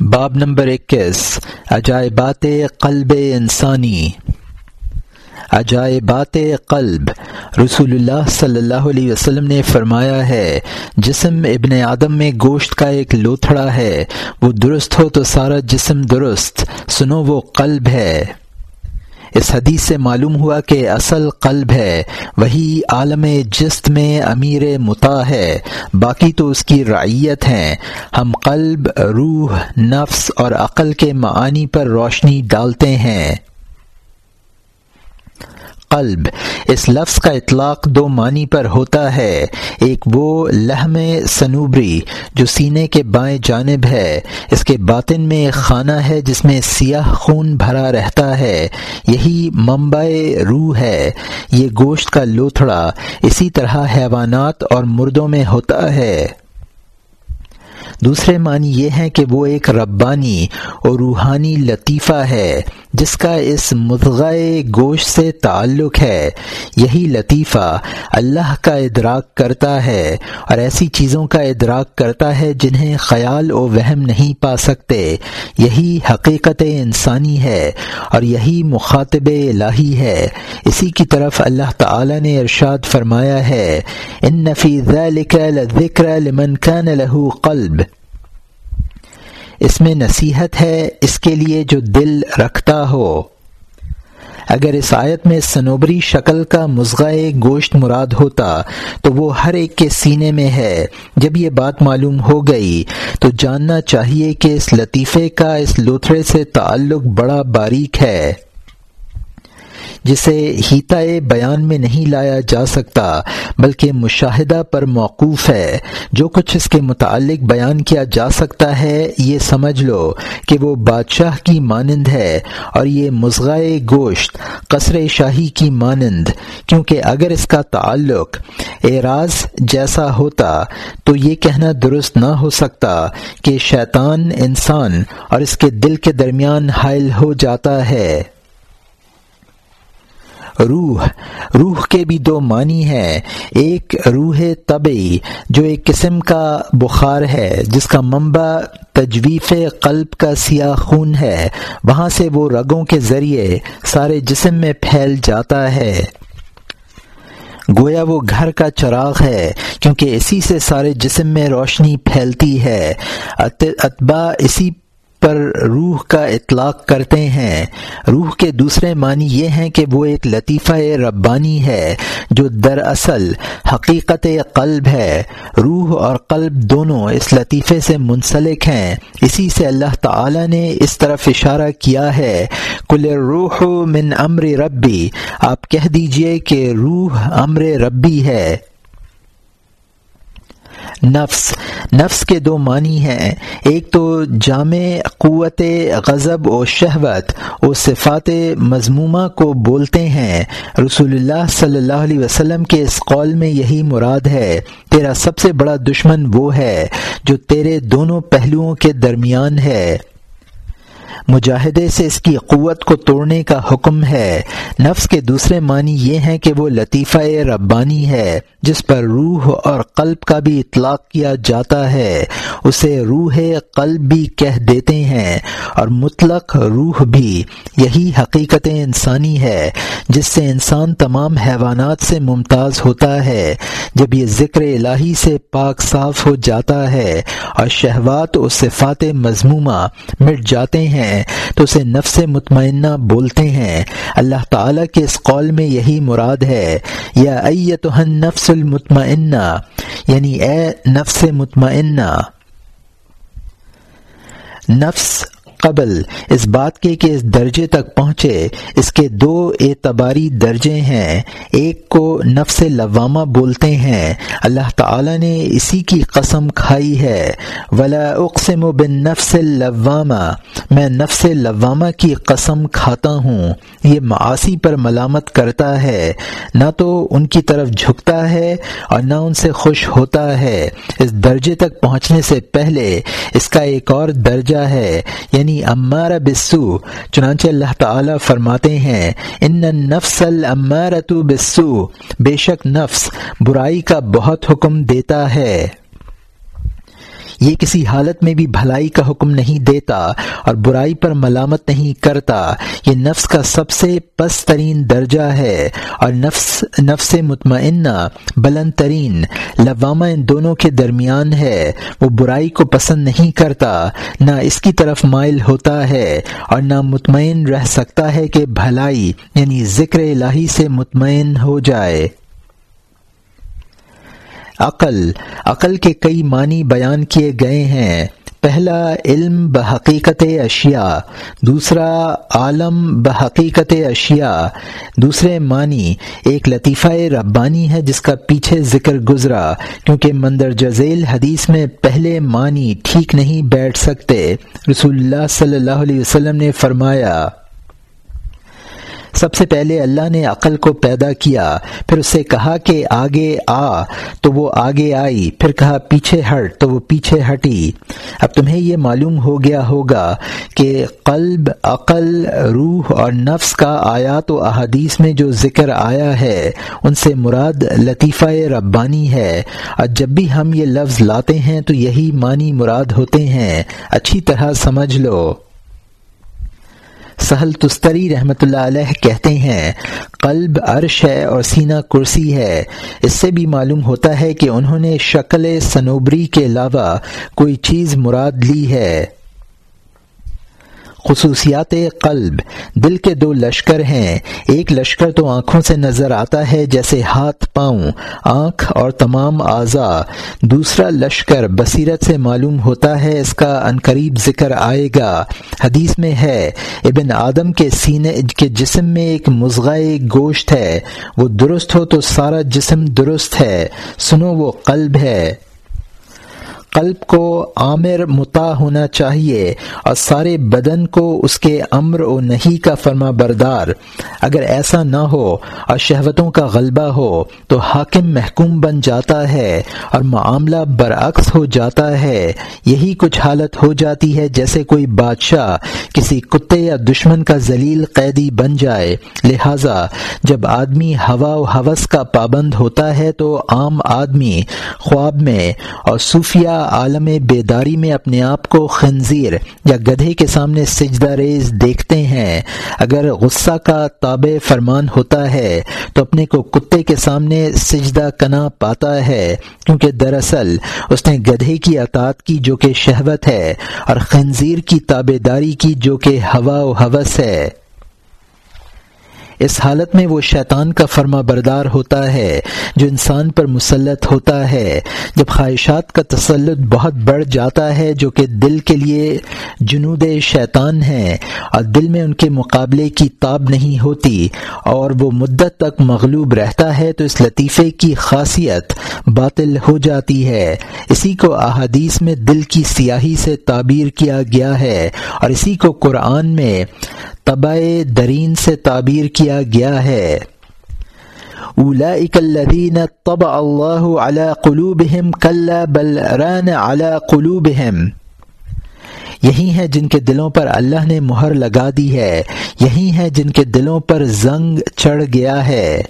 باب نمبر اکیس، عجائبات قلب انسانی۔ عجائبات قلب، رسول اللہ صلی اللہ علیہ وسلم نے فرمایا ہے، جسم ابن آدم میں گوشت کا ایک لوتھڑا ہے، وہ درست ہو تو سارا جسم درست، سنو وہ قلب ہے۔ اس حدیث سے معلوم ہوا کہ اصل قلب ہے، وہی عالم جست میں امیر متا ہے۔ باقی تو اس کی رعیت ہیں۔ ہم قلب، روح، نفس اور عقل کے معانی پر روشنی ڈالتے ہیں۔ قلب۔ اس لفظ کا اطلاق دو معنی پر ہوتا ہے۔ ایک وہ لہم سنوبری جو سینے کے بائیں جانب ہے۔ اس کے باطن میں ایک خانہ ہے جس میں سیاہ خون بھرا رہتا ہے۔ یہی منبع روح ہے۔ یہ گوشت کا لوتھڑا اسی طرح حیوانات اور مردوں میں ہوتا ہے۔ دوسرے معنی یہ ہے کہ وہ ایک ربانی اور روحانی لطیفہ ہے۔ جس کا اس مدغۂ گوشت سے تعلق ہے، یہی لطیفہ اللہ کا ادراک کرتا ہے اور ایسی چیزوں کا ادراک کرتا ہے جنہیں خیال و وہم نہیں پا سکتے۔ یہی حقیقت انسانی ہے اور یہی مخاطب الہی ہے۔ اسی کی طرف اللہ تعالی نے ارشاد فرمایا ہے، ان نفی ذکر لمن كان له قلب۔ اس میں نصیحت ہے اس کے لیے جو دل رکھتا ہو۔ اگر اس آیت میں سنوبری شکل کا مضغۂ گوشت مراد ہوتا تو وہ ہر ایک کے سینے میں ہے۔ جب یہ بات معلوم ہو گئی تو جاننا چاہیے کہ اس لطیفے کا اس لوتھڑے سے تعلق بڑا باریک ہے۔ جسے ہیتا بیان میں نہیں لایا جا سکتا، بلکہ مشاہدہ پر موقوف ہے۔ جو کچھ اس کے متعلق بیان کیا جا سکتا ہے، یہ سمجھ لو کہ وہ بادشاہ کی مانند ہے اور یہ مضغائے گوشت، قصر شاہی کی مانند۔ کیونکہ اگر اس کا تعلق اعراض جیسا ہوتا، تو یہ کہنا درست نہ ہو سکتا کہ شیطان انسان اور اس کے دل کے درمیان حائل ہو جاتا ہے۔ روح روح کے بھی دو معنی ہیں۔ ایک روح طبعی، جو ایک قسم کا بخار ہے، جس کا منبع تجویف قلب کا سیاہ خون ہے۔ وہاں سے وہ رگوں کے ذریعے سارے جسم میں پھیل جاتا ہے۔ گویا وہ گھر کا چراغ ہے، کیونکہ اسی سے سارے جسم میں روشنی پھیلتی ہے۔ اتبا اسی پر روح کا اطلاق کرتے ہیں۔ روح کے دوسرے معنی یہ ہیں کہ وہ ایک لطیفہ ربانی ہے جو دراصل حقیقت قلب ہے۔ روح اور قلب دونوں اس لطیفے سے منسلک ہیں۔ اسی سے اللہ تعالی نے اس طرف اشارہ کیا ہے۔ کل روح من امر ربی۔ آپ کہہ دیجیے کہ روح امر ربی ہے۔ نفس نفس کے دو معنی ہیں۔ ایک تو جامع قوت غضب و شہوت و صفات مضمومہ کو بولتے ہیں۔ رسول اللہ صلی اللہ علیہ وسلم کے اس قول میں یہی مراد ہے، تیرا سب سے بڑا دشمن وہ ہے جو تیرے دونوں پہلوؤں کے درمیان ہے۔ مجاہدے سے اس کی قوت کو توڑنے کا حکم ہے۔ نفس کے دوسرے معنی یہ ہیں کہ وہ لطیفہ ربانی ہے، جس پر روح اور قلب کا بھی اطلاق کیا جاتا ہے۔ اسے روح قلب بھی کہہ دیتے ہیں اور مطلق روح بھی یہی حقیقت انسانی ہے، جس سے انسان تمام حیوانات سے ممتاز ہوتا ہے۔ جب یہ ذکر الہی سے پاک صاف ہو جاتا ہے اور شہوات و صفات مضمومہ مٹ جاتے ہیں تو اسے نفس مطمئنہ بولتے ہیں۔ اللہ تعالی کے اس قول میں یہی مراد ہے، یا نفس المطمئنہ یعنی اے نفس مطمئنہ۔ نفس قبل اس بات کے کہ اس درجے تک پہنچے، اس کے دو اعتباری درجے ہیں۔ ایک کو نفس لوامہ بولتے ہیں۔ اللہ تعالی نے اسی کی قسم کھائی ہے۔ ولا اقسم بن نفس لوامہ میں نفس لوامہ کی قسم کھاتا ہوں۔ یہ معاشی پر ملامت کرتا ہے۔ نہ تو ان کی طرف جھکتا ہے اور نہ ان سے خوش ہوتا ہے۔ اس درجے تک پہنچنے سے پہلے اس کا ایک اور درجہ ہے یعنی امارہ بسو چنانچہ اللہ تعالی فرماتے ہیں ان نفس المارت بسو بے شک نفس برائی کا بہت حکم دیتا ہے۔ یہ کسی حالت میں بھی بھلائی کا حکم نہیں دیتا اور برائی پر ملامت نہیں کرتا۔ یہ نفس کا سب سے پس ترین درجہ ہے اور نفس نفس مطمئنہ بلند ترین لوامہ ان دونوں کے درمیان ہے۔ وہ برائی کو پسند نہیں کرتا، نہ اس کی طرف مائل ہوتا ہے اور نہ مطمئن رہ سکتا ہے کہ بھلائی یعنی ذکر الہی سے مطمئن ہو جائے۔ عقل عقل کے کئی معنی بیان کیے گئے ہیں۔ پہلا، علم بحقیقت اشیاء، دوسرا، عالم بحقیقت اشیاء۔ دوسرے معنی، ایک لطیفہ ربانی ہے جس کا پیچھے ذکر گزرا، کیونکہ مندر جزیل حدیث میں پہلے معنی ٹھیک نہیں بیٹھ سکتے۔ رسول اللہ صلی اللہ علیہ وسلم نے فرمایا سب سے پہلے اللہ نے عقل کو پیدا کیا، پھر اسے کہا کہ آگے آ، تو وہ آگے آئی، پھر کہا پیچھے ہٹ، تو وہ پیچھے ہٹی۔ اب تمہیں یہ معلوم ہو گیا ہوگا کہ قلب، عقل، روح اور نفس کا آیات و احادیث میں جو ذکر آیا ہے، ان سے مراد لطیفہ ربانی ہے۔ اور جب بھی ہم یہ لفظ لاتے ہیں تو یہی معنی مراد ہوتے ہیں۔ اچھی طرح سمجھ لو۔ سہل تستری رحمۃ اللہ علیہ کہتے ہیں، قلب عرش ہے اور سینہ کرسی ہے۔ اس سے بھی معلوم ہوتا ہے کہ انہوں نے شکل سنوبری کے علاوہ کوئی چیز مراد لی ہے۔ خصوصیات قلب، دل کے دو لشکر ہیں۔ ایک لشکر تو آنکھوں سے نظر آتا ہے، جیسے ہاتھ، پاؤں، آنکھ اور تمام اعضا دوسرا لشکر بصیرت سے معلوم ہوتا ہے، اس کا انقریب ذکر آئے گا۔ حدیث میں ہے، ابن آدم کے سینے کے جسم میں ایک مضغۂ گوشت ہے۔ وہ درست ہو تو سارا جسم درست ہے۔ سنو، وہ قلب ہے۔ قلب کو عامر متا ہونا چاہیے اور سارے بدن کو اس کے امر و نہیں کا فرما بردار۔ اگر ایسا نہ ہو اور شہوتوں کا غلبہ ہو تو حاکم محکوم بن جاتا ہے اور معاملہ برعکس ہو جاتا ہے۔ یہی کچھ حالت ہو جاتی ہے جیسے کوئی بادشاہ کسی کتے یا دشمن کا ذلیل قیدی بن جائے۔ لہذا جب آدمی ہوا و حوث کا پابند ہوتا ہے تو عام آدمی خواب میں اور صوفیہ عالم بیداری میں اپنے آپ کو خنزیر یا گدھے کے سامنے سجدہ ریز دیکھتے ہیں۔ اگر غصہ کا تابع فرمان ہوتا ہے، تو اپنے کو کتے کے سامنے سجدہ کنا پاتا ہے۔ کیونکہ دراصل اس نے گدھے کی اطاعت کی جو کہ شہوت ہے اور خنزیر کی تابے داری کی جو کہ ہوا و حوث ہے۔ اس حالت میں وہ شیطان کا فرما بردار ہوتا ہے جو انسان پر مسلط ہوتا ہے، جب خواہشات کا تسلط بہت بڑھ جاتا ہے جو کہ دل کے لیے جنود شیطان ہیں اور دل میں ان کے مقابلے کی تاب نہیں ہوتی اور وہ مدت تک مغلوب رہتا ہے تو اس لطیفے کی خاصیت باطل ہو جاتی ہے۔ اسی کو احادیث میں دل کی سیاہی سے تعبیر کیا گیا ہے اور اسی کو قرآن میں طبع درین سے تعبیر کیا گیا ہے۔ الذين طبع اللہ على قلوبہم کلا بل ران على قلوبہم۔ یہی ہیں جن کے دلوں پر اللہ نے مہر لگا دی ہے، یہی ہیں جن کے دلوں پر زنگ چڑھ گیا ہے۔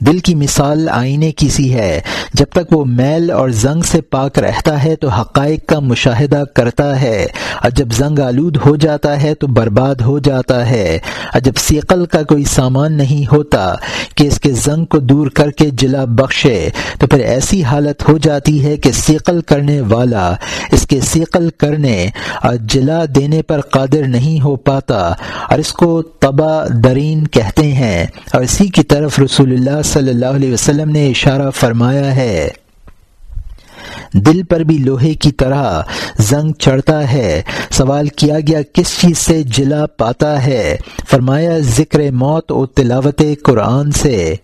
دل کی مثال آئینے کی سی ہے۔ جب تک وہ میل اور زنگ سے پاک رہتا ہے تو حقائق کا مشاہدہ کرتا ہے۔ اور جب زنگ آلود ہو جاتا ہے تو برباد ہو جاتا ہے۔ اور جب سیقل کا کوئی سامان نہیں ہوتا کہ اس کے زنگ کو دور کر کے جلا بخشے، تو پھر ایسی حالت ہو جاتی ہے کہ سیقل کرنے والا اس کے سیقل کرنے اور جلا دینے پر قادر نہیں ہو پاتا۔ اور اس کو تبا درین کہتے ہیں۔ اور اسی کی طرف رسول اللہ صلی اللہ علیہ وسلم نے اشارہ فرمایا ہے۔ دل پر بھی لوہے کی طرح زنگ چڑھتا ہے۔ سوال کیا گیا، کس چیز سے جلا پاتا ہے؟ فرمایا، ذکر موت اور تلاوت قرآن سے۔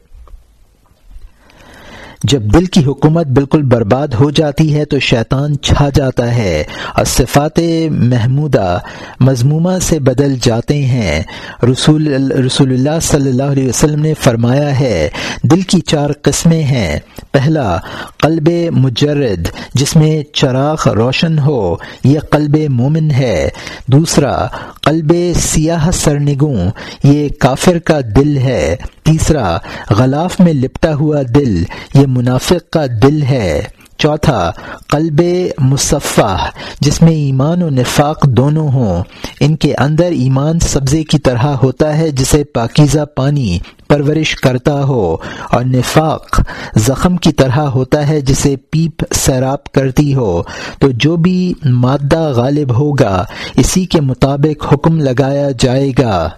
جب دل کی حکومت بالکل برباد ہو جاتی ہے تو شیطان چھا جاتا ہے اور صفات محمودہ مضمومہ سے بدل جاتے ہیں۔ رسول رسول اللہ صلی اللہ علیہ وسلم نے فرمایا ہے، دل کی چار قسمیں ہیں۔ پہلا، قلب مجرد، جس میں چراغ روشن ہو، یہ قلب مومن ہے۔ دوسرا، قلب سیاہ سرنگوں، یہ کافر کا دل ہے۔ تیسرا، غلاف میں لپٹا ہوا دل، یہ منافق کا دل ہے۔ چوتھا، قلب مصفح، جس میں ایمان و نفاق دونوں ہوں۔ ان کے اندر ایمان سبزے کی طرح ہوتا ہے، جسے پاکیزہ پانی پرورش کرتا ہو۔ اور نفاق زخم کی طرح ہوتا ہے، جسے پیپ سیراب کرتی ہو۔ تو جو بھی مادہ غالب ہوگا، اسی کے مطابق حکم لگایا جائے گا۔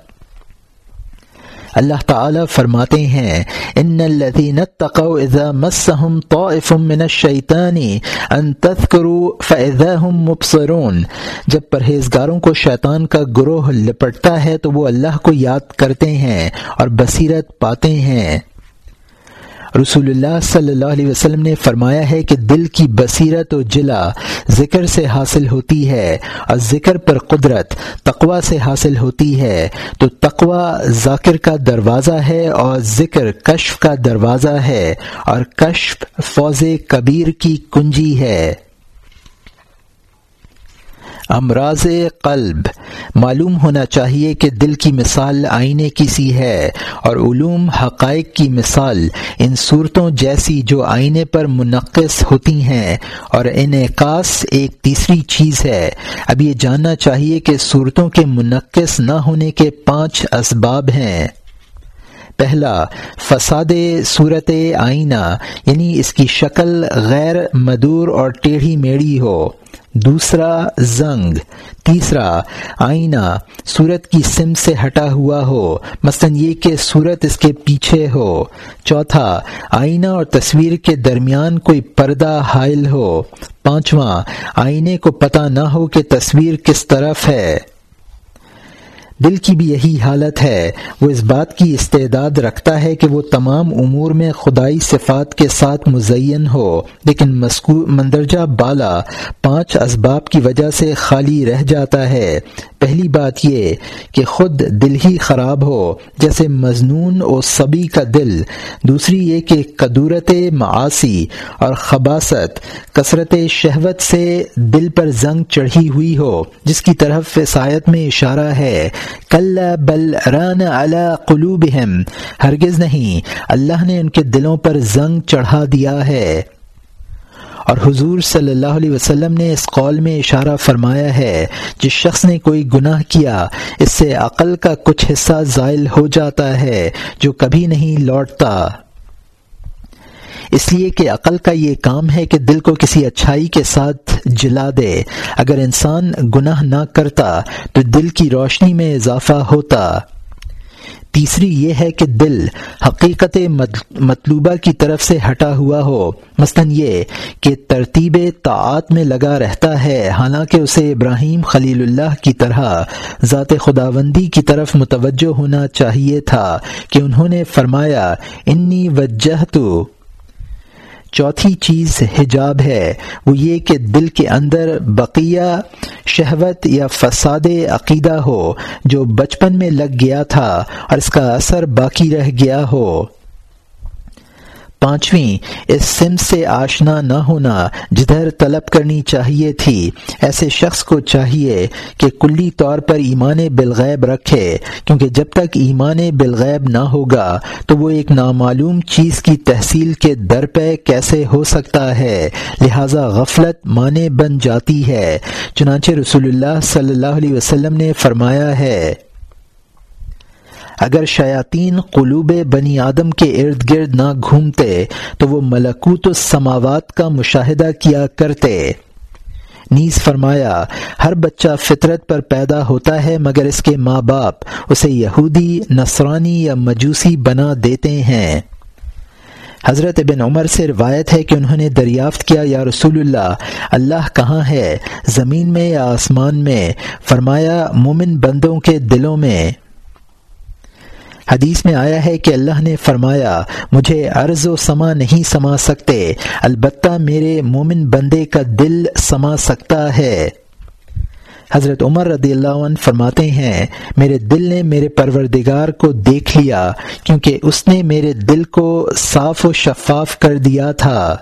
اللہ تعالی فرماتے ہیں، ان الذين اتقوا اذا مسهم طائف من الشيطان ان تذكروا فاذا هم مبصرون. جب پرہیزگاروں کو شیطان کا گروہ لپٹتا ہے تو وہ اللہ کو یاد کرتے ہیں اور بصیرت پاتے ہیں۔ رسول اللہ صلی اللہ علیہ وسلم نے فرمایا ہے کہ دل کی بصیرت و جلا ذکر سے حاصل ہوتی ہے اور ذکر پر قدرت تقوا سے حاصل ہوتی ہے تو تقوا ذاکر کا دروازہ ہے اور ذکر کشف کا دروازہ ہے اور کشف فوز کبیر کی کنجی ہے۔ امراض قلب۔ معلوم ہونا چاہیے کہ دل کی مثال آئینے کی سی ہے اور علوم حقائق کی مثال ان صورتوں جیسی جو آئینے پر منقص ہوتی ہیں اور انعکاس ایک تیسری چیز ہے۔ اب یہ جاننا چاہیے کہ صورتوں کے منقص نہ ہونے کے پانچ اسباب ہیں۔ پہلا، فساد صورت آئینہ یعنی اس کی شکل غیر مدور اور ٹیڑھی میڑھی ہو۔ دوسرا زنگ، تیسرا، آئینہ صورت کی سم سے ہٹا ہوا ہو، مثلا یہ کہ صورت اس کے پیچھے ہو۔ چوتھا، آئینہ اور تصویر کے درمیان کوئی پردہ حائل ہو۔ پانچواں، آئینے کو پتہ نہ ہو کہ تصویر کس طرف ہے۔ دل کی بھی یہی حالت ہے۔ وہ اس بات کی استعداد رکھتا ہے کہ وہ تمام امور میں خدائی صفات کے ساتھ مزین ہو۔ لیکن مندرجہ بالا پانچ اسباب کی وجہ سے خالی رہ جاتا ہے۔ پہلی بات یہ کہ خود دل ہی خراب ہو، جیسے مضنون و سبی کا دل۔ دوسری یہ کہ قدورت معاشی اور خباست، کثرت شہوت سے دل پر زنگ چڑھی ہوئی ہو، جس کی طرف وسایت میں اشارہ ہے۔ کل بل ران اعلی قلوبہم، ہرگز نہیں، اللہ نے ان کے دلوں پر زنگ چڑھا دیا ہے۔ اور حضور صلی اللہ علیہ وسلم نے اس قول میں اشارہ فرمایا ہے، جس شخص نے کوئی گناہ کیا، اس سے عقل کا کچھ حصہ زائل ہو جاتا ہے، جو کبھی نہیں لوٹتا۔ اس لیے کہ عقل کا یہ کام ہے کہ دل کو کسی اچھائی کے ساتھ جلا دے۔ اگر انسان گناہ نہ کرتا تو دل کی روشنی میں اضافہ ہوتا۔ تیسری یہ ہے کہ دل حقیقت مطلوبہ کی طرف سے ہٹا ہوا ہو۔ مثلا یہ کہ ترتیب طاعت میں لگا رہتا ہے، حالانکہ اسے ابراہیم خلیل اللہ کی طرح، ذات خداوندی کی طرف متوجہ ہونا چاہیے تھا کہ انہوں نے فرمایا، انی وجہ تو چوتھی چیز حجاب ہے، وہ یہ کہ دل کے اندر بقیہ شہوت یا فساد عقیدہ ہو، جو بچپن میں لگ گیا تھا اور اس کا اثر باقی رہ گیا ہو۔ پانچویں، اس سم سے آشنا نہ ہونا جدھر طلب کرنی چاہیے تھی، ایسے شخص کو چاہیے کہ کلی طور پر ایمان بالغیب رکھے، کیونکہ جب تک ایمان بالغیب نہ ہوگا تو وہ ایک نامعلوم چیز کی تحصیل کے در پہ کیسے ہو سکتا ہے؟ لہذا غفلت مانے بن جاتی ہے۔ چنانچہ رسول اللہ صلی اللہ علیہ وسلم نے فرمایا ہے اگر شیاطین قلوب بنی آدم کے ارد گرد نہ گھومتے، تو وہ ملکوت السماوات کا مشاہدہ کیا کرتے۔ نیز فرمایا، ہر بچہ فطرت پر پیدا ہوتا ہے، مگر اس کے ماں باپ اسے یہودی، نصرانی یا مجوسی بنا دیتے ہیں۔ حضرت بن عمر سے روایت ہے کہ انہوں نے دریافت کیا، یا رسول اللہ اللہ کہاں ہے؟ زمین میں یا آسمان میں؟ فرمایا، مومن بندوں کے دلوں میں۔ حدیث میں آیا ہے کہ اللہ نے فرمایا، مجھے عرض و سما نہیں سما سکتے، البتہ میرے مومن بندے کا دل سما سکتا ہے۔ حضرت عمر رضی اللہ عنہ فرماتے ہیں، میرے دل نے میرے پروردگار کو دیکھ لیا، کیونکہ اس نے میرے دل کو صاف و شفاف کر دیا تھا۔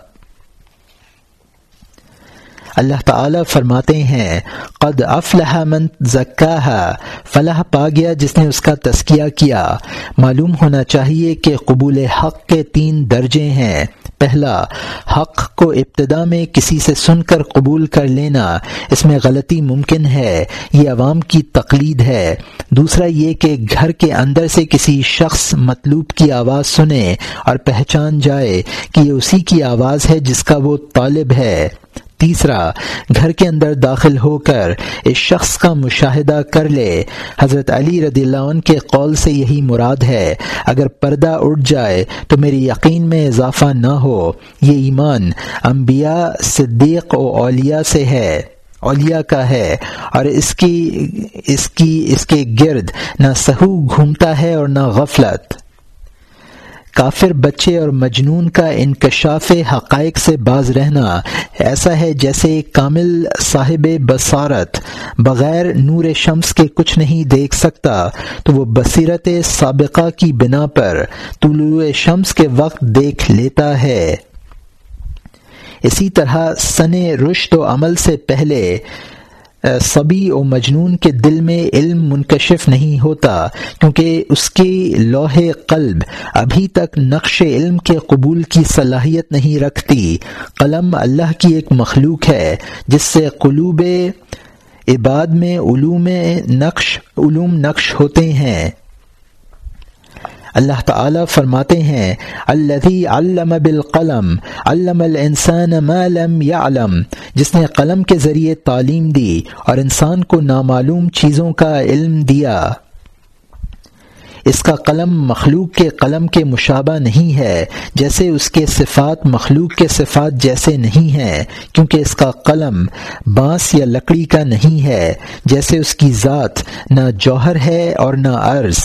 اللہ تعالی فرماتے ہیں، قد افلح من زکاہا فلاح پا گیا جس نے اس کا تسکیہ کیا۔ معلوم ہونا چاہیے کہ قبول حق کے تین درجے ہیں۔ پہلا، حق کو ابتدا میں کسی سے سن کر قبول کر لینا، اس میں غلطی ممکن ہے، یہ عوام کی تقلید ہے۔ دوسرا، یہ کہ گھر کے اندر سے کسی شخص مطلوب کی آواز سنے اور پہچان جائے کہ یہ اسی کی آواز ہے جس کا وہ طالب ہے۔ تیسرا، گھر کے اندر داخل ہو کر اس شخص کا مشاہدہ کر لے۔ حضرت علی رضی اللہ عنہ کے قول سے یہی مراد ہے، اگر پردہ اٹھ جائے تو میری یقین میں اضافہ نہ ہو۔ یہ ایمان انبیاء، صدیق و اولیاء سے ہے۔ اولیاء کا ہے، اور اس کی اس کی، اس کے گرد نہ سہو گھومتا ہے اور نہ غفلت۔ کافر بچے اور مجنون کا انکشاف حقائق سے باز رہنا ایسا ہے جیسے کامل صاحب بصارت بغیر نور شمس کے کچھ نہیں دیکھ سکتا تو وہ بصیرت سابقہ کی بنا پر طلوع شمس کے وقت دیکھ لیتا ہے۔ اسی طرح سن رشت و عمل سے پہلے صبی و مجنون کے دل میں علم منکشف نہیں ہوتا، کیونکہ اس کی لوح قلب ابھی تک نقش علم کے قبول کی صلاحیت نہیں رکھتی۔ قلم اللہ کی ایک مخلوق ہے، جس سے قلوب عباد میں علوم نقش علوم نقش ہوتے ہیں۔ اللہ تعالی فرماتے ہیں، الذي علم بالقلم، علم الانسان ما لم يعلم، جس نے قلم کے ذریعے تعلیم دی اور انسان کو نامعلوم چیزوں کا علم دیا۔ اس کا قلم مخلوق کے قلم کے مشابہ نہیں ہے، جیسے اس کے صفات مخلوق کے صفات جیسے نہیں ہیں، کیونکہ اس کا قلم بانس یا لکڑی کا نہیں ہے، جیسے اس کی ذات نہ جوہر ہے اور نہ عرض۔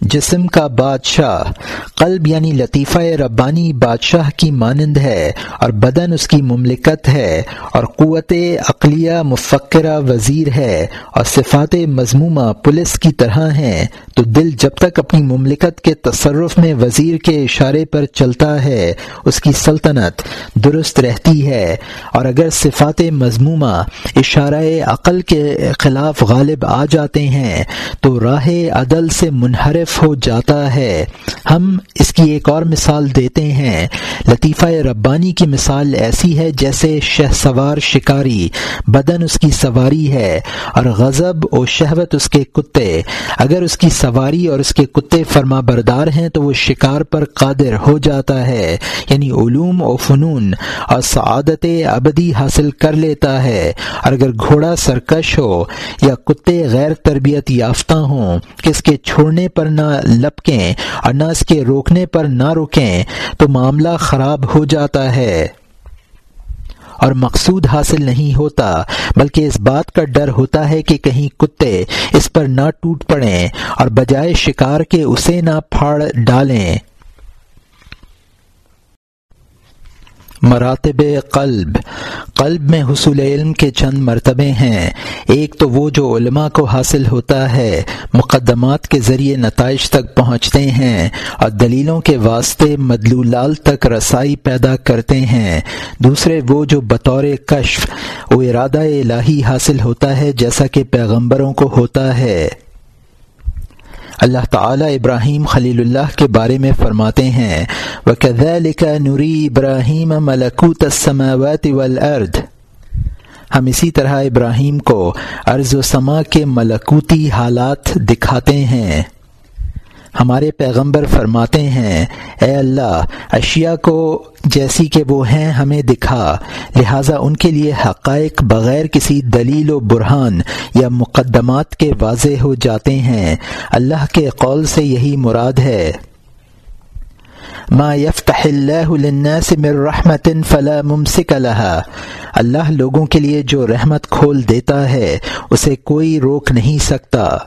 جسم کا بادشاہ، قلب یعنی لطیفہ ربانی بادشاہ کی مانند ہے اور بدن اس کی مملکت ہے اور قوت عقلیہ مفکرہ وزیر ہے اور صفات مضمومہ پولیس کی طرح ہیں۔ تو دل جب تک اپنی مملکت کے تصرف میں وزیر کے اشارے پر چلتا ہے، اس کی سلطنت درست رہتی ہے۔ اور اگر صفات مضمومہ اشارہ عقل کے خلاف غالب آ جاتے ہیں، تو راہ عدل سے منحرف ہو جاتا ہے۔ ہم اس کی ایک اور مثال دیتے ہیں۔ لطیفہ ربانی کی مثال ایسی ہے جیسے شہ سوار شکاری، بدن اس کی سواری ہے اور غضب و شہوت اس کے کتے۔ اگر اس کی سواری اور اس کے کتے فرما بردار ہیں تو وہ شکار پر قادر ہو جاتا ہے یعنی علوم و فنون اور سعادت ابدی حاصل کر لیتا ہے۔ اور اگر گھوڑا سرکش ہو یا کتے غیر تربیت یافتہ ہوں کہ اس کے چھوڑنے پر نہ لپکیں اور نہ اس کے روکنے پر نہ رکیں تو معاملہ خراب ہو جاتا ہے۔ اور مقصود حاصل نہیں ہوتا، بلکہ اس بات کا ڈر ہوتا ہے کہ کہیں کتے اس پر نہ ٹوٹ پڑیں اور بجائے شکار کے اسے نہ پھاڑ ڈالیں۔ مراتب قلب۔ قلب میں حصول علم کے چند مرتبے ہیں۔ ایک تو وہ جو علماء کو حاصل ہوتا ہے، مقدمات کے ذریعے نتائج تک پہنچتے ہیں اور دلیلوں کے واسطے مدلولال تک رسائی پیدا کرتے ہیں۔ دوسرے وہ جو بطور کشف و ارادہ الہی حاصل ہوتا ہے جیسا کہ پیغمبروں کو ہوتا ہے۔ اللہ تعالی ابراہیم خلیل اللہ کے بارے میں فرماتے ہیں، وَكَذَلِكَ نوری ابراہیم ملکوت السماوات والارض ہم اسی طرح ابراہیم کو ارض و سما کے ملکوتی حالات دکھاتے ہیں۔ ہمارے پیغمبر فرماتے ہیں، اے اللہ، اشیاء کو جیسی کہ وہ ہیں، ہمیں دکھا۔ لہٰذا ان کے لیے حقائق بغیر کسی دلیل و برہان یا مقدمات کے واضح ہو جاتے ہیں۔ اللہ کے قول سے یہی مراد ہے۔ ما يفتح اللہ للناس من رحمت فلا ممسک لها۔ اللہ لوگوں کے لیے جو رحمت کھول دیتا ہے، اسے کوئی روک نہیں سکتا۔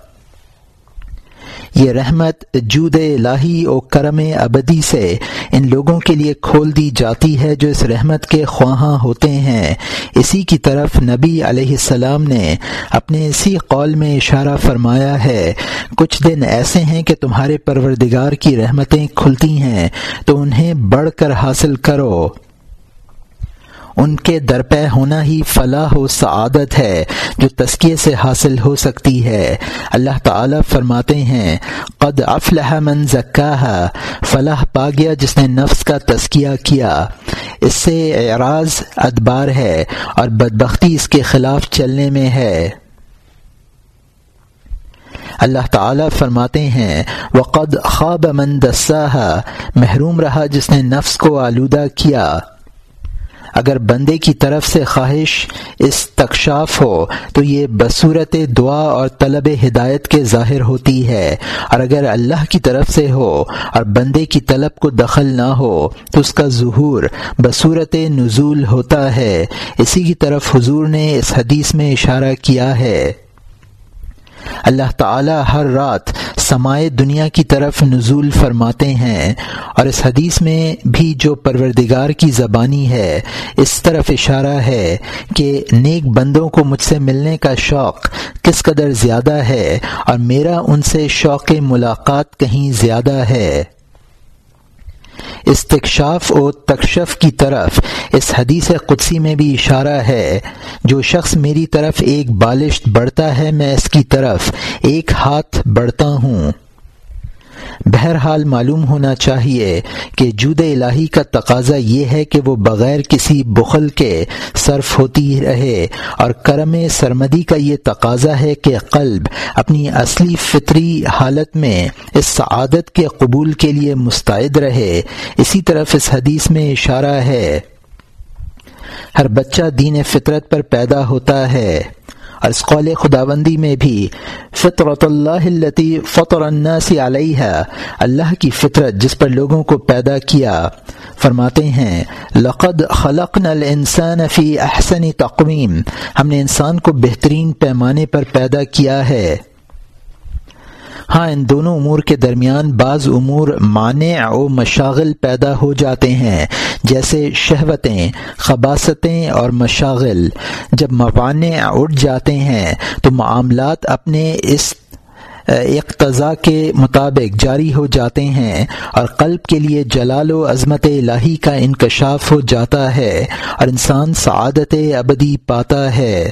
یہ رحمت جود الہی و کرم ابدی سے ان لوگوں کے لیے کھول دی جاتی ہے جو اس رحمت کے خواہاں ہوتے ہیں۔ اسی کی طرف نبی علیہ السلام نے اپنے اسی قول میں اشارہ فرمایا ہے، کچھ دن ایسے ہیں کہ تمہارے پروردگار کی رحمتیں کھلتی ہیں، تو انہیں بڑھ کر حاصل کرو۔ ان کے درپے ہونا ہی فلاح و سعادت ہے جو تسکیے سے حاصل ہو سکتی ہے۔ اللہ تعالی فرماتے ہیں، قد افلح من زکاہا فلاح پا گیا جس نے نفس کا تسکیہ کیا۔ اس سے اعراض ادبار ہے اور بدبختی اس کے خلاف چلنے میں ہے۔ اللہ تعالی فرماتے ہیں، وقد خواب من دساہا محروم رہا جس نے نفس کو آلودہ کیا۔ اگر بندے کی طرف سے خواہش استکشاف ہو، تو یہ بصورت دعا اور طلب ہدایت کے ظاہر ہوتی ہے۔ اور اگر اللہ کی طرف سے ہو اور بندے کی طلب کو دخل نہ ہو، تو اس کا ظہور بصورت نزول ہوتا ہے۔ اسی کی طرف حضور نے اس حدیث میں اشارہ کیا ہے۔ اللہ تعالی ہر رات سمائے دنیا کی طرف نزول فرماتے ہیں اور اس حدیث میں بھی جو پروردگار کی زبانی ہے، اس طرف اشارہ ہے کہ نیک بندوں کو مجھ سے ملنے کا شوق کس قدر زیادہ ہے اور میرا ان سے شوق ملاقات کہیں زیادہ ہے۔ استکشاف و تکشف کی طرف۔ اس حدیث قدسی میں بھی اشارہ ہے، جو شخص میری طرف ایک بالشت بڑھتا ہے، میں اس کی طرف ایک ہاتھ بڑھتا ہوں۔ بہرحال معلوم ہونا چاہیے کہ جود الہی کا تقاضا یہ ہے کہ وہ بغیر کسی بخل کے صرف ہوتی رہے اور کرم سرمدی کا یہ تقاضا ہے کہ قلب اپنی اصلی فطری حالت میں اس سعادت کے قبول کے لیے مستعد رہے۔ اسی طرف اس حدیث میں اشارہ ہے، ہر بچہ دین فطرت پر پیدا ہوتا ہے۔ اور اس قول خداوندی میں بھی فطرت اللہ التی فطر الناس علیہ اللہ کی فطرت جس پر لوگوں کو پیدا کیا۔ فرماتے ہیں، لقد خلقنا الانسان فی احسن تقویم، ہم نے انسان کو بہترین پیمانے پر پیدا کیا ہے۔ ہاں ان دونوں امور کے درمیان بعض امور مانع و مشاغل پیدا ہو جاتے ہیں، جیسے شہوتیں، خباستیں اور مشاغل۔ جب موانع اٹھ جاتے ہیں، تو معاملات اپنے اس اقتضاء کے مطابق جاری ہو جاتے ہیں اور قلب کے لیے جلال و عظمت الہی کا انکشاف ہو جاتا ہے اور انسان سعادت ابدی پاتا ہے۔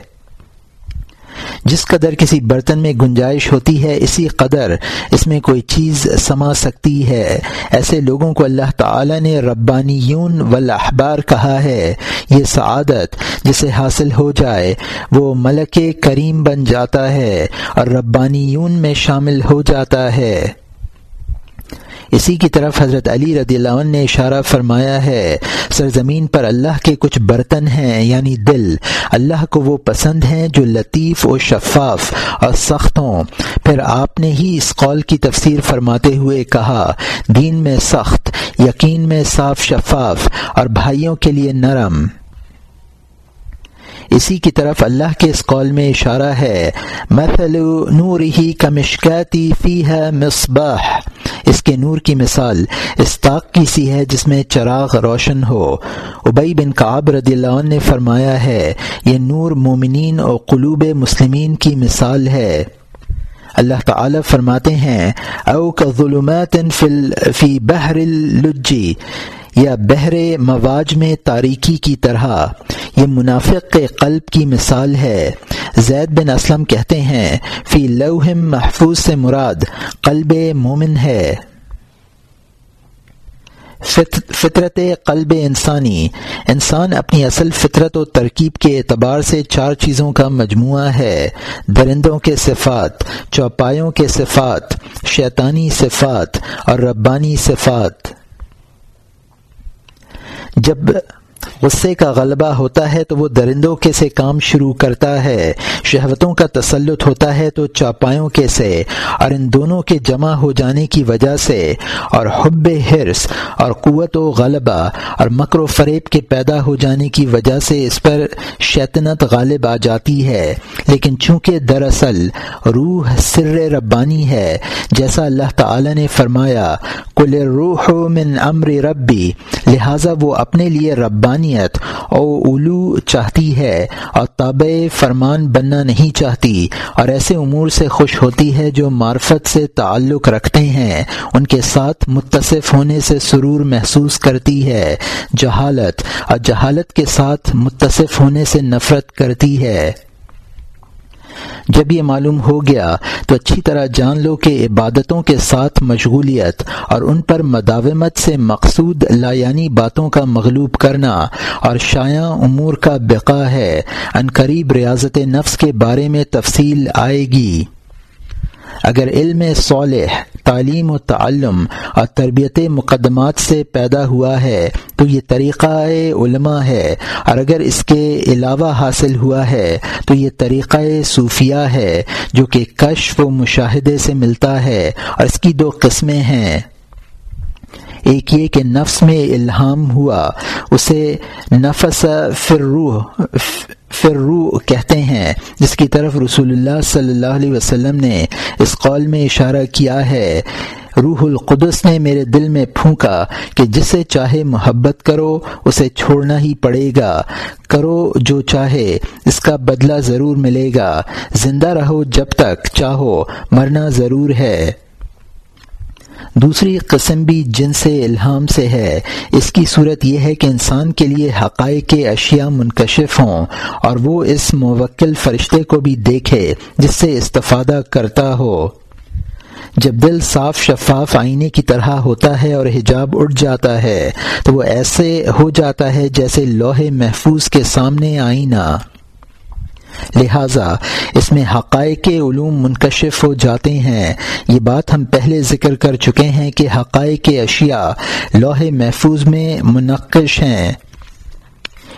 جس قدر کسی برتن میں گنجائش ہوتی ہے، اسی قدر اس میں کوئی چیز سما سکتی ہے۔ ایسے لوگوں کو اللہ تعالی نے ربانیون والاحبار کہا ہے۔ یہ سعادت جسے حاصل ہو جائے، وہ ملک کریم بن جاتا ہے اور ربانیون میں شامل ہو جاتا ہے۔ اسی کی طرف حضرت علی رضی اللہ عنہ نے اشارہ فرمایا ہے، سرزمین پر اللہ کے کچھ برتن ہیں یعنی دل۔ اللہ کو وہ پسند ہیں جو لطیف و شفاف اور سخت ہوں۔ پھر آپ نے ہی اس قول کی تفسیر فرماتے ہوئے کہا، دین میں سخت، یقین میں صاف شفاف اور بھائیوں کے لیے نرم۔ اسی کی طرف اللہ کے اس قول میں اشارہ ہے، مثل نور ہی کا مشکاتی فی ہے مصباح۔ اس کے نور کی مثال اس طاق کی سی ہے جس میں چراغ روشن ہو۔ ابئی بن کعب رضی اللہ عنہ نے فرمایا ہے، یہ نور مومنین اور قلوب مسلمین کی مثال ہے۔ اللہ تعالی فرماتے ہیں، او کا ظلمات فی بحر اللجی یا بحر مواج میں تاریکی کی طرح۔ یہ منافق کے قلب کی مثال ہے۔ زید بن اسلم کہتے ہیں، فی لوح محفوظ سے مراد قلب مومن ہے۔ فطرت قلب انسانی۔ انسان اپنی اصل فطرت و ترکیب کے اعتبار سے چار چیزوں کا مجموعہ ہے۔ درندوں کے صفات، چوپایوں کے صفات، شیطانی صفات اور ربانی صفات۔ جب غصے کا غلبہ ہوتا ہے تو وہ درندوں کے سے کام شروع کرتا ہے، شہوتوں کا تسلط ہوتا ہے تو چاپایوں کے سے، اور ان دونوں کے جمع ہو جانے کی وجہ سے، اور حب حرص اور قوت و غلبہ اور مکر و فریب کے پیدا ہو جانے کی وجہ سے اس پر شیطنت غالب آ جاتی ہے۔ لیکن چونکہ دراصل روح سر ربانی ہے، جیسا اللہ تعالی نے فرمایا کل روح من امر ربی، لہٰذا وہ اپنے لیے ربانی ربانیت او اولو چاہتی ہے اور تابع فرمان بننا نہیں چاہتی اور ایسے امور سے خوش ہوتی ہے جو معرفت سے تعلق رکھتے ہیں۔ ان کے ساتھ متصف ہونے سے سرور محسوس کرتی ہے۔ جہالت اور جہالت کے ساتھ متصف ہونے سے نفرت کرتی ہے۔ جب یہ معلوم ہو گیا تو اچھی طرح جان لو کہ عبادتوں کے ساتھ مشغولیت اور ان پر مداومت سے مقصود لایانی باتوں کا مغلوب کرنا اور شایع امور کا بقا ہے، ان قریب ریاضت نفس کے بارے میں تفصیل آئے گی۔ اگر علم صالح، تعلیم و تعلم اور تربیت مقدمات سے پیدا ہوا ہے، تو یہ طریقہ علماء ہے۔ اور اگر اس کے علاوہ حاصل ہوا ہے، تو یہ طریقہ صوفیہ ہے، جو کہ کشف و مشاہدے سے ملتا ہے۔ اور اس کی دو قسمیں ہیں۔ ایک یہ کہ نفس میں الہام ہوا، اسے نفس فروح فرو کہتے ہیں، جس کی طرف رسول اللہ صلی اللہ علیہ وسلم نے اس قول میں اشارہ کیا ہے۔ روح القدس نے میرے دل میں پھونکا کہ جسے چاہے محبت کرو، اسے چھوڑنا ہی پڑے گا۔ کرو جو چاہے، اس کا بدلہ ضرور ملے گا۔ زندہ رہو جب تک چاہو، مرنا ضرور ہے۔ دوسری قسم بھی جن سے الہام سے ہے۔ اس کی صورت یہ ہے کہ انسان کے لیے حقائق کے اشیاء منکشف ہوں اور وہ اس موکل فرشتے کو بھی دیکھے جس سے استفادہ کرتا ہو۔ جب دل صاف شفاف آئینے کی طرح ہوتا ہے اور حجاب اٹھ جاتا ہے، تو وہ ایسے ہو جاتا ہے جیسے لوہے محفوظ کے سامنے آئینہ۔ لہذا اس میں حقائق علوم منکشف ہو جاتے ہیں۔ یہ بات ہم پہلے ذکر کر چکے ہیں کہ حقائق اشیاء لوہے محفوظ میں منقش ہیں۔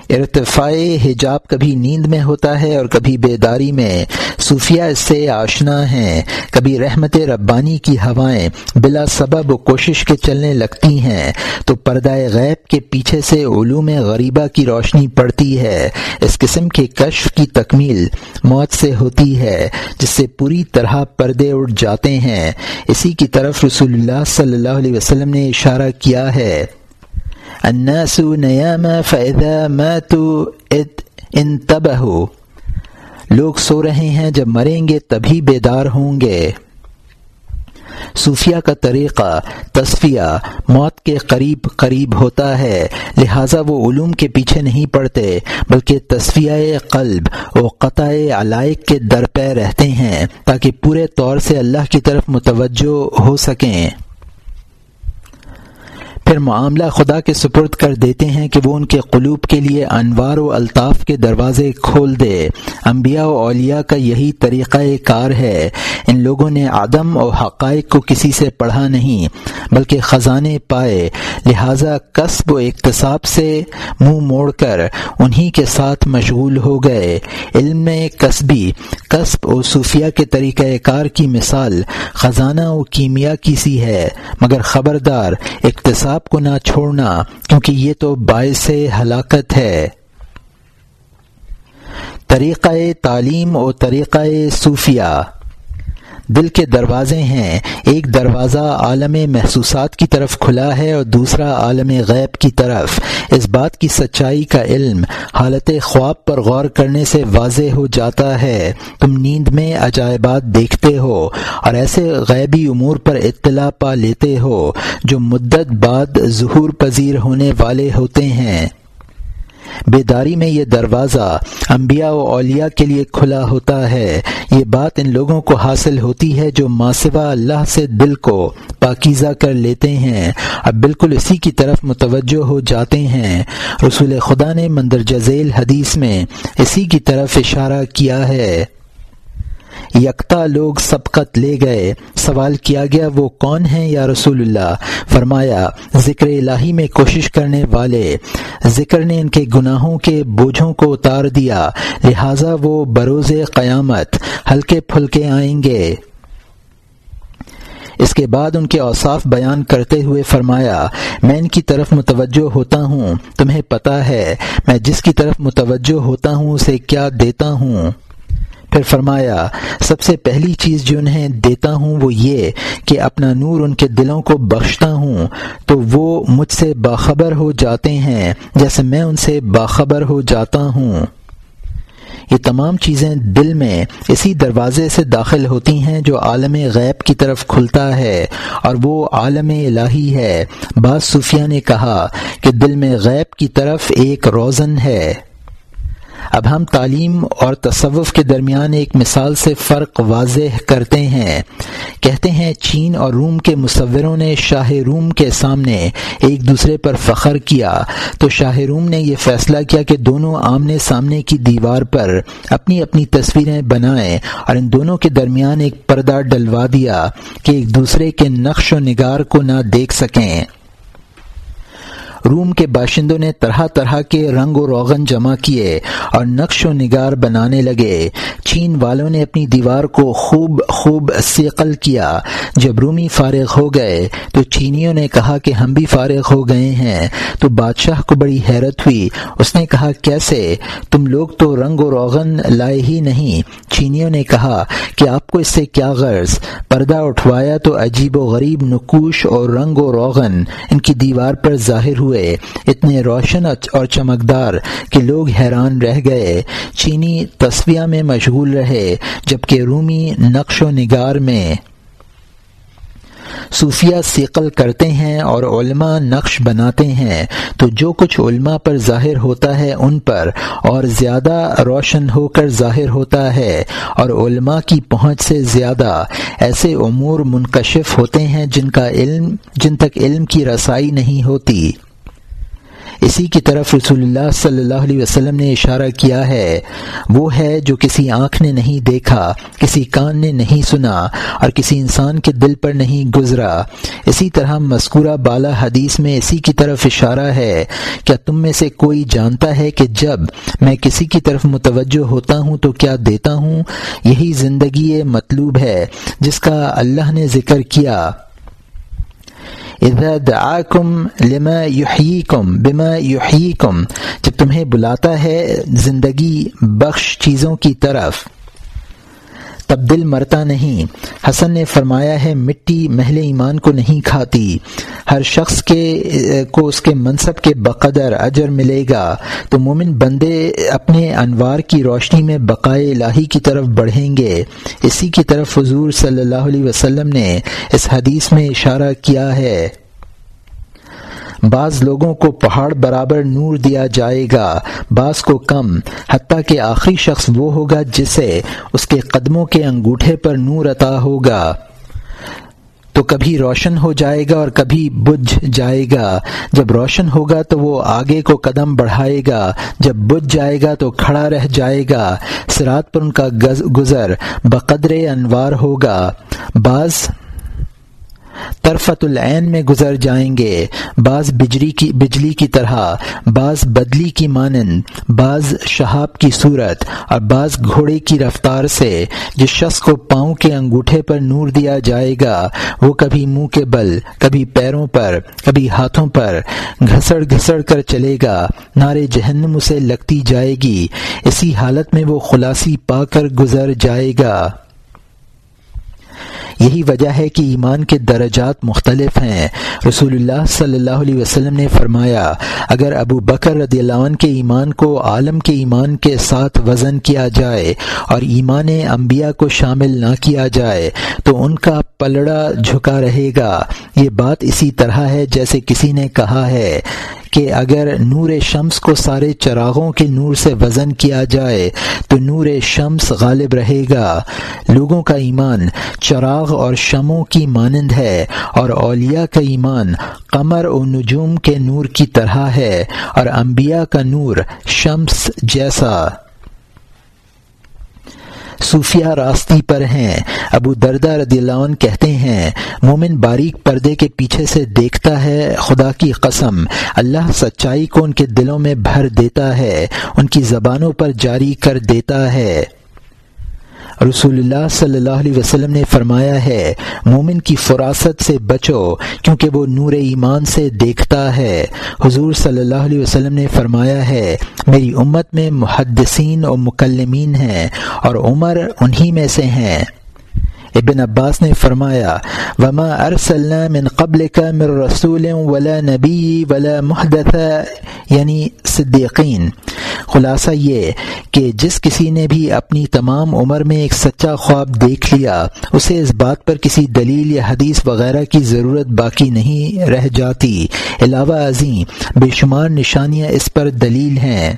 ارتفاع حجاب کبھی نیند میں ہوتا ہے اور کبھی بیداری میں۔ صوفیہ اس سے آشنا ہیں۔ کبھی رحمت ربانی کی ہوائیں بلا سبب و کوشش کے چلنے لگتی ہیں۔ تو پردہ غیب کے پیچھے سے علوم غریبہ کی روشنی پڑتی ہے۔ اس قسم کے کشف کی تکمیل موت سے ہوتی ہے، جس سے پوری طرح پردے اٹھ جاتے ہیں۔ اسی کی طرف رسول اللہ صلی اللہ علیہ وسلم نے اشارہ کیا ہے۔ الناس نیام فیضا ماتوا انتبہوا۔ لوگ سو رہے ہیں، جب مریں گے تبھی بیدار ہوں گے۔ صوفیہ کا طریقہ، تصفیہ، موت کے قریب قریب ہوتا ہے، لہٰذا وہ علوم کے پیچھے نہیں پڑتے، بلکہ تصفیہ قلب و قطع علائق کے درپے رہتے ہیں، تاکہ پورے طور سے اللہ کی طرف متوجہ ہو سکیں۔ پھر معاملہ خدا کے سپرد کر دیتے ہیں کہ وہ ان کے قلوب کے لیے انوار و الطاف کے دروازے کھول دے۔ انبیاء و اولیاء کا یہی طریقہ کار ہے۔ ان لوگوں نے آدم اور حقائق کو کسی سے پڑھا نہیں، بلکہ خزانے پائے۔ لہذا قصب و اقتصاب سے منہ موڑ کر انہی کے ساتھ مشغول ہو گئے۔ علم قصبی قصب و صوفیہ کے طریقہ کار کی مثال خزانہ و کیمیا کی سی ہے، مگر خبردار اقتصاب کو نہ چھوڑنا، کیونکہ یہ تو باعث ہلاکت ہے۔ طریقہ تعلیم اور طریقہ صوفیہ۔ دل کے دروازے ہیں۔ ایک دروازہ عالم محسوسات کی طرف کھلا ہے اور دوسرا عالم غیب کی طرف۔ اس بات کی سچائی کا علم حالت خواب پر غور کرنے سے واضح ہو جاتا ہے۔ تم نیند میں عجائبات دیکھتے ہو اور ایسے غیبی امور پر اطلاع پا لیتے ہو جو مدت بعد ظہور پذیر ہونے والے ہوتے ہیں۔ بیداری میں یہ دروازہ انبیاء و اولیاء کے لیے کھلا ہوتا ہے۔ یہ بات ان لوگوں کو حاصل ہوتی ہے جو ماسوا اللہ سے دل کو پاکیزہ کر لیتے ہیں۔ اب بالکل اسی کی طرف متوجہ ہو جاتے ہیں۔ رسول خدا نے مندرجہ ذیل حدیث میں اسی کی طرف اشارہ کیا ہے۔ یکتا لوگ سبقت لے گئے۔ سوال کیا گیا، وہ کون ہیں یا رسول اللہ؟ فرمایا، ذکر الہی میں کوشش کرنے والے۔ ذکر نے ان کے گناہوں کے بوجھوں کو اتار دیا، لہٰذا وہ بروز قیامت ہلکے پھلکے آئیں گے۔ اس کے بعد ان کے اوصاف بیان کرتے ہوئے فرمایا، میں ان کی طرف متوجہ ہوتا ہوں، تمہیں پتا ہے، میں جس کی طرف متوجہ ہوتا ہوں، اسے کیا دیتا ہوں؟ پھر فرمایا، سب سے پہلی چیز جو انہیں دیتا ہوں وہ یہ کہ اپنا نور ان کے دلوں کو بخشتا ہوں، تو وہ مجھ سے باخبر ہو جاتے ہیں جیسے میں ان سے باخبر ہو جاتا ہوں۔ یہ تمام چیزیں دل میں اسی دروازے سے داخل ہوتی ہیں جو عالم غیب کی طرف کھلتا ہے، اور وہ عالم الہی ہے۔ بعض صوفیہ نے کہا کہ دل میں غیب کی طرف ایک روزن ہے۔ اب ہم تعلیم اور تصوف کے درمیان ایک مثال سے فرق واضح کرتے ہیں۔ کہتے ہیں چین اور روم کے مصوروں نے شاہ روم کے سامنے ایک دوسرے پر فخر کیا۔ تو شاہ روم نے یہ فیصلہ کیا کہ دونوں آمنے سامنے کی دیوار پر اپنی اپنی تصویریں بنائیں اور ان دونوں کے درمیان ایک پردہ ڈلوا دیا کہ ایک دوسرے کے نقش و نگار کو نہ دیکھ سکیں۔ روم کے باشندوں نے طرح طرح کے رنگ و روغن جمع کیے اور نقش و نگار بنانے لگے۔ چین والوں نے اپنی دیوار کو خوب خوب سیقل کیا۔ جب رومی فارغ ہو گئے تو چینیوں نے کہا کہ ہم بھی فارغ ہو گئے ہیں۔ تو بادشاہ کو بڑی حیرت ہوئی۔ اس نے کہا، کیسے؟ تم لوگ تو رنگ و روغن لائے ہی نہیں۔ چینیوں نے کہا کہ آپ کو اس سے کیا غرض؟ پردہ اٹھوایا تو عجیب و غریب نکوش اور رنگ و روغن ان کی دیوار پر ظاہر ہوئے۔ ہوئے اتنے روشن اور چمکدار کہ لوگ حیران رہ گئے۔ چینی تصویہ میں مشغول رہے، جبکہ رومی نقش و نگار میں صوفیہ سیقل کرتے ہیں اور علماء نقش بناتے ہیں۔ تو جو کچھ علماء پر ظاہر ہوتا ہے ان پر، اور زیادہ روشن ہو کر ظاہر ہوتا ہے۔ اور علماء کی پہنچ سے زیادہ ایسے امور منکشف ہوتے ہیں جن کا علم، جن تک علم کی رسائی نہیں ہوتی۔ اسی کی طرف رسول اللہ صلی اللہ علیہ وسلم نے اشارہ کیا ہے، وہ ہے جو کسی آنکھ نے نہیں دیکھا، کسی کان نے نہیں سنا اور کسی انسان کے دل پر نہیں گزرا۔ اسی طرح مذکورہ بالا حدیث میں اسی کی طرف اشارہ ہے، کیا تم میں سے کوئی جانتا ہے کہ جب میں کسی کی طرف متوجہ ہوتا ہوں تو کیا دیتا ہوں؟ یہی زندگی مطلوب ہے، جس کا اللہ نے ذکر کیا۔ اذا دعاکم لما یحییکم بما یحییکم جب تمہیں بلاتا ہے زندگی بخش چیزوں کی طرف تب دل مرتا نہیں۔ حسن نے فرمایا ہے، مٹی محل ایمان کو نہیں کھاتی۔ ہر شخص کے، کو اس کے منصب کے بقدر اجر ملے گا۔ تو مومن بندے اپنے انوار کی روشنی میں بقائے الہی کی طرف بڑھیں گے۔ اسی کی طرف حضور صلی اللہ علیہ وسلم نے اس حدیث میں اشارہ کیا ہے۔ بعض لوگوں کو پہاڑ برابر نور دیا جائے گا، بعض کو کم، حتیٰ کہ آخری شخص وہ ہوگا جسے اس کے قدموں کے انگوٹھے پر نور عطا ہوگا۔ تو کبھی روشن ہو جائے گا اور کبھی بجھ جائے گا۔ جب روشن ہوگا تو وہ آگے کو قدم بڑھائے گا، جب بجھ جائے گا تو کھڑا رہ جائے گا۔ سرات پر ان کا گزر بقدر انوار ہوگا۔ بعض طرفت العین میں گزر جائیں گے۔ بعض بجلی کی بجلی کی طرح، بعض بدلی کی مانند، بعض شہاب کی صورت، اور بعض گھوڑے کی رفتار سے۔ جس شخص کو پاؤں کے انگوٹھے پر نور دیا جائے گا، وہ کبھی منہ کے بل، کبھی پیروں پر، کبھی ہاتھوں پر گھسڑ گھسڑ کر چلے گا۔ نارے جہنم اسے لگتی جائے گی۔ اسی حالت میں وہ خلاصی پا کر گزر جائے گا۔ یہی وجہ ہے کہ ایمان کے درجات مختلف ہیں۔ رسول اللہ صلی اللہ علیہ وسلم نے فرمایا، اگر ابو بکر رضی اللہ عنہ کے ایمان کو عالم کے ایمان کے ساتھ وزن کیا جائے اور ایمان انبیاء کو شامل نہ کیا جائے، تو ان کا پلڑا جھکا رہے گا۔ یہ بات اسی طرح ہے جیسے کسی نے کہا ہے کہ اگر نور شمس کو سارے چراغوں کے نور سے وزن کیا جائے، تو نور شمس غالب رہے گا۔ لوگوں کا ایمان چراغ اور شموں کی مانند ہے اور اولیاء کا ایمان قمر و نجوم کے نور کی طرح ہے اور انبیاء کا نور شمس جیسا۔ صوفیہ راستی پر ہیں۔ ابو دردہ رضی اللہ عنہ کہتے ہیں، مومن باریک پردے کے پیچھے سے دیکھتا ہے خدا کی قسم، اللہ سچائی کو ان کے دلوں میں بھر دیتا ہے، ان کی زبانوں پر جاری کر دیتا ہے۔ رسول اللہ صلی اللہ علیہ وسلم نے فرمایا ہے، مومن کی فراست سے بچو، کیونکہ وہ نور ایمان سے دیکھتا ہے۔ حضور صلی اللہ علیہ وسلم نے فرمایا ہے، میری امت میں محدثین اور مکلمین ہیں اور عمر انہی میں سے ہیں۔ ابن عباس نے فرمایا، وما ارسلنا من قبل کا مر رسول ولا نبی ولا محدث یعنی صدیقین۔ خلاصہ یہ کہ جس کسی نے بھی اپنی تمام عمر میں ایک سچا خواب دیکھ لیا، اسے اس بات پر کسی دلیل یا حدیث وغیرہ کی ضرورت باقی نہیں رہ جاتی۔ علاوہ ازیں، بے شمار نشانیاں اس پر دلیل ہیں۔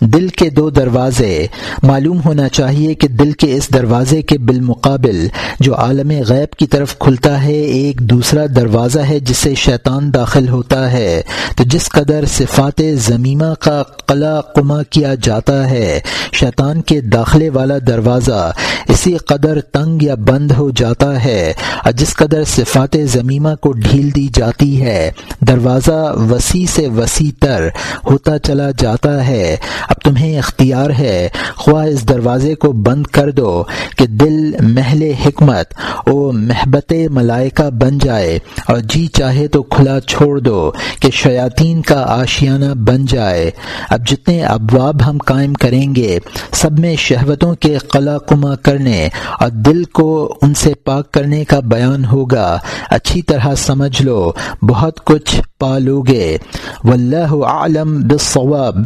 دل کے دو دروازے، معلوم ہونا چاہیے کہ دل کے اس دروازے کے بالمقابل جو عالم غیب کی طرف کھلتا ہے، ایک دوسرا دروازہ ہے جس سے شیطان داخل ہوتا ہے۔ تو جس قدر صفات زمیمہ کا قلع قما کیا جاتا ہے، شیطان کے داخلے والا دروازہ اسی قدر تنگ یا بند ہو جاتا ہے۔ اور جس قدر صفات زمیمہ کو ڈھیل دی جاتی ہے، دروازہ وسیع سے وسیع تر ہوتا چلا جاتا ہے۔ اب تمہیں اختیار ہے خواہ اس دروازے کو بند کر دو کہ دل محل حکمت او محبت ملائکہ بن جائے اور جی چاہے تو کھلا چھوڑ دو کہ شیاطین کا آشیانہ بن جائے۔ اب جتنے ابواب ہم قائم کریں گے، سب میں شہوتوں کے قلع کما کرنے اور دل کو ان سے پاک کرنے کا بیان ہوگا۔ اچھی طرح سمجھ لو، بہت کچھ پالو گے۔ واللہ عالم بالصواب۔